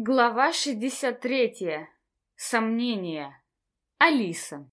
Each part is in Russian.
Глава 63. Сомнения. Алиса.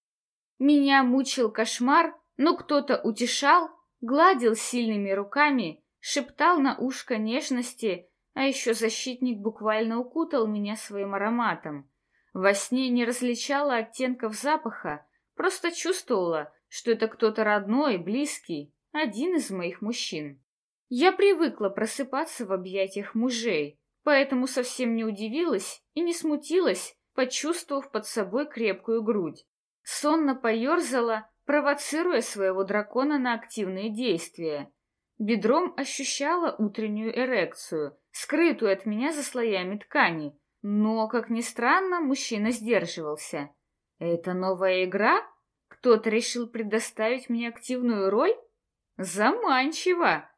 Меня мучил кошмар, но кто-то утешал, гладил сильными руками, шептал на ушко нежности, а еще защитник буквально укутал меня своим ароматом. Во сне не различала оттенков запаха, просто чувствовала, что это кто-то родной, близкий, один из моих мужчин. Я привыкла просыпаться в объятиях мужей, поэтому совсем не удивилась и не смутилась, почувствовав под собой крепкую грудь. Сонно поерзала, провоцируя своего дракона на активные действия. Бедром ощущала утреннюю эрекцию, скрытую от меня за слоями ткани, но, как ни странно, мужчина сдерживался. «Это новая игра? Кто-то решил предоставить мне активную роль? Заманчиво!»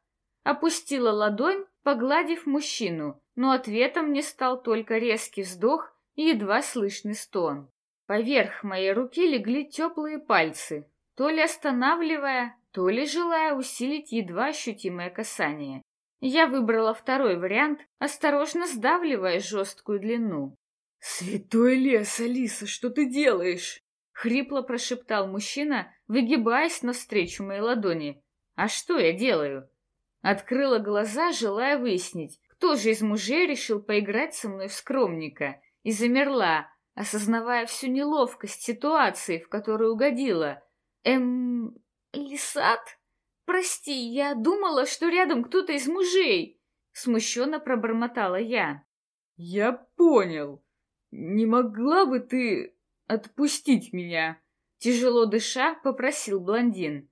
Опустила ладонь, погладив мужчину, но ответом мне стал только резкий вздох и едва слышный стон. Поверх моей руки легли теплые пальцы, то ли останавливая, то ли желая усилить едва ощутимое касание. Я выбрала второй вариант, осторожно сдавливая жесткую длину. «Святой лес, Алиса, что ты делаешь?» — хрипло прошептал мужчина, выгибаясь навстречу моей ладони. «А что я делаю?» Открыла глаза, желая выяснить, кто же из мужей решил поиграть со мной в скромника? И замерла, осознавая всю неловкость ситуации, в которую угодила. Эм... Лисат? Прости, я думала, что рядом кто-то из мужей. Смущенно пробормотала я. Я понял. Не могла бы ты отпустить меня? Тяжело дыша, попросил блондин.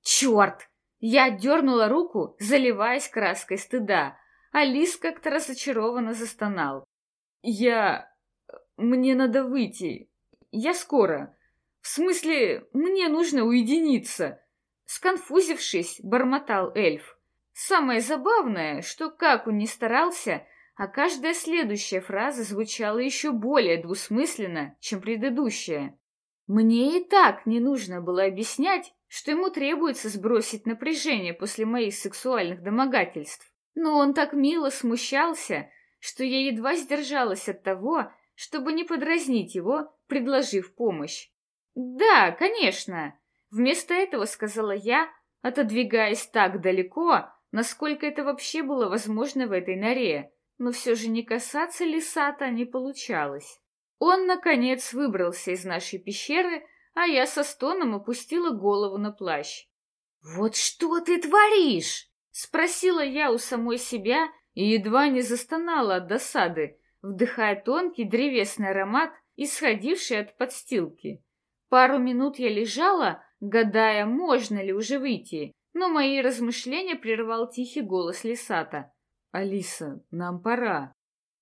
Черт! Я дернула руку, заливаясь краской стыда. Алис как-то разочарованно застонал. «Я... мне надо выйти. Я скоро. В смысле, мне нужно уединиться». Сконфузившись, бормотал эльф. Самое забавное, что как он ни старался, а каждая следующая фраза звучала еще более двусмысленно, чем предыдущая. Мне и так не нужно было объяснять, что ему требуется сбросить напряжение после моих сексуальных домогательств. Но он так мило смущался, что я едва сдержалась от того, чтобы не подразнить его, предложив помощь. «Да, конечно!» Вместо этого сказала я, отодвигаясь так далеко, насколько это вообще было возможно в этой норе, но все же не касаться Лисата не получалось. Он, наконец, выбрался из нашей пещеры, а я со стоном опустила голову на плащ. «Вот что ты творишь?» Спросила я у самой себя и едва не застонала от досады, вдыхая тонкий древесный аромат, исходивший от подстилки. Пару минут я лежала, гадая, можно ли уже выйти, но мои размышления прервал тихий голос Лисата. «Алиса, нам пора».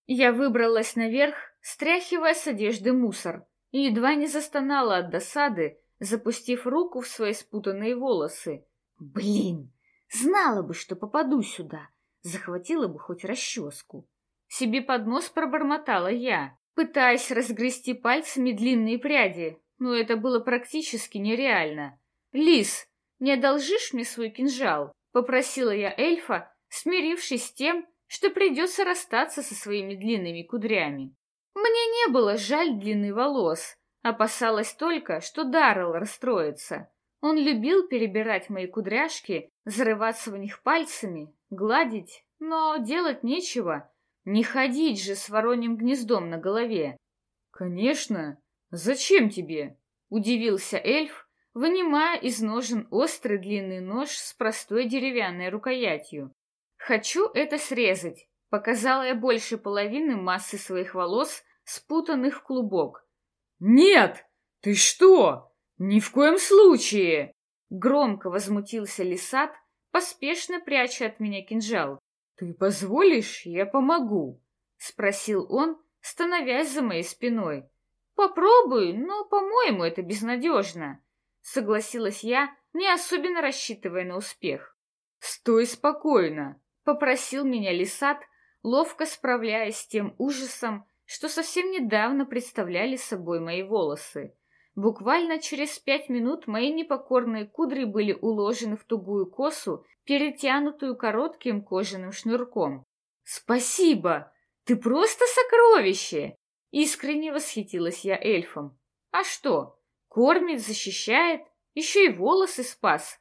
Я выбралась наверх, стряхивая с одежды мусор, и едва не застонала от досады, запустив руку в свои спутанные волосы. «Блин, Знала бы, что попаду сюда, захватила бы хоть расческу. Себе под нос пробормотала я, пытаясь разгрести пальцами длинные пряди, но это было практически нереально. «Лис, не одолжишь мне свой кинжал?» — попросила я эльфа, смирившись с тем, что придется расстаться со своими длинными кудрями. Мне не было жаль длины волос, опасалась только, что Даррелл расстроится. Он любил перебирать мои кудряшки, зарываться в них пальцами, гладить, но делать нечего. Не ходить же с вороньим гнездом на голове. «Конечно! Зачем тебе?» — удивился эльф, вынимая из ножен острый длинный нож с простой деревянной рукоятью. «Хочу это срезать», — показала я больше половины массы своих волос, спутанных в клубок. «Нет! Ты что? «Ни в коем случае!» Громко возмутился Лисат, поспешно пряча от меня кинжал. «Ты позволишь, я помогу?» Спросил он, становясь за моей спиной. «Попробуй, но, по-моему, это безнадежно», согласилась я, не особенно рассчитывая на успех. «Стой спокойно», — попросил меня Лисат, ловко справляясь с тем ужасом, что совсем недавно представляли собой мои волосы. Буквально через пять минут мои непокорные кудри были уложены в тугую косу, перетянутую коротким кожаным шнурком. «Спасибо!» Ты просто сокровище!» Искренне восхитилась я эльфом. «А что? Кормит, защищает, еще и волосы спас».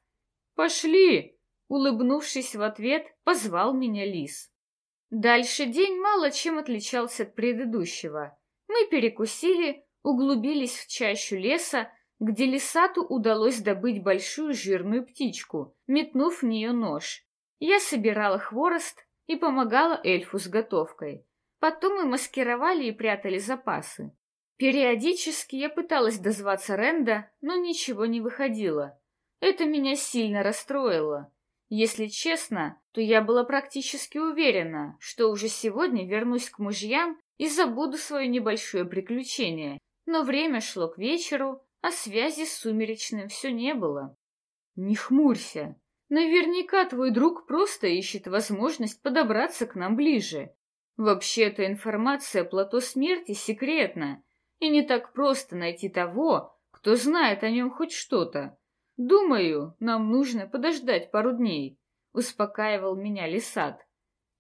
«Пошли!» Улыбнувшись в ответ, позвал меня лис. Дальше день мало чем отличался от предыдущего. Мы перекусили, углубились в чащу леса, где лисату удалось добыть большую жирную птичку, метнув в нее нож. Я собирала хворост и помогала эльфу с готовкой. Потом мы маскировали и прятали запасы. Периодически я пыталась дозваться Ренда, но ничего не выходило. Это меня сильно расстроило. Если честно, то я была практически уверена, что уже сегодня вернусь к мужьям и забуду свое небольшое приключение. Но время шло к вечеру, а связи с Сумеречным все не было. Не хмурься. Наверняка твой друг просто ищет возможность подобраться к нам ближе. Вообще-то информация о плато смерти секретна, и не так просто найти того, кто знает о нем хоть что-то. Думаю, нам нужно подождать пару дней, успокаивал меня Лисат.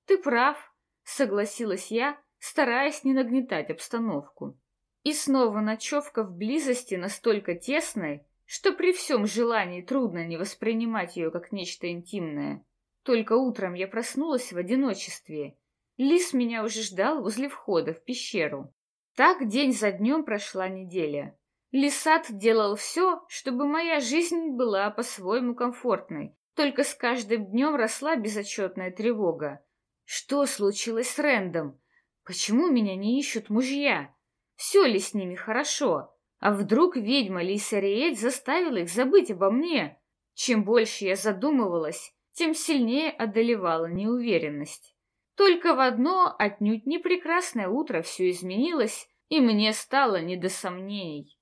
Ты прав, согласилась я, стараясь не нагнетать обстановку. И снова ночевка в близости настолько тесной, что при всем желании трудно не воспринимать ее как нечто интимное. Только утром я проснулась в одиночестве. Лис меня уже ждал возле входа в пещеру. Так день за днем прошла неделя. Лисат делал все, чтобы моя жизнь была по-своему комфортной. Только с каждым днем росла безотчетная тревога. Что случилось с Рэндом? Почему меня не ищут мужья? Все ли с ними хорошо? А вдруг ведьма Лисариэль заставила их забыть обо мне? Чем больше я задумывалась, тем сильнее одолевала неуверенность. Только в одно отнюдь не прекрасное утро все изменилось, и мне стало не до сомнений.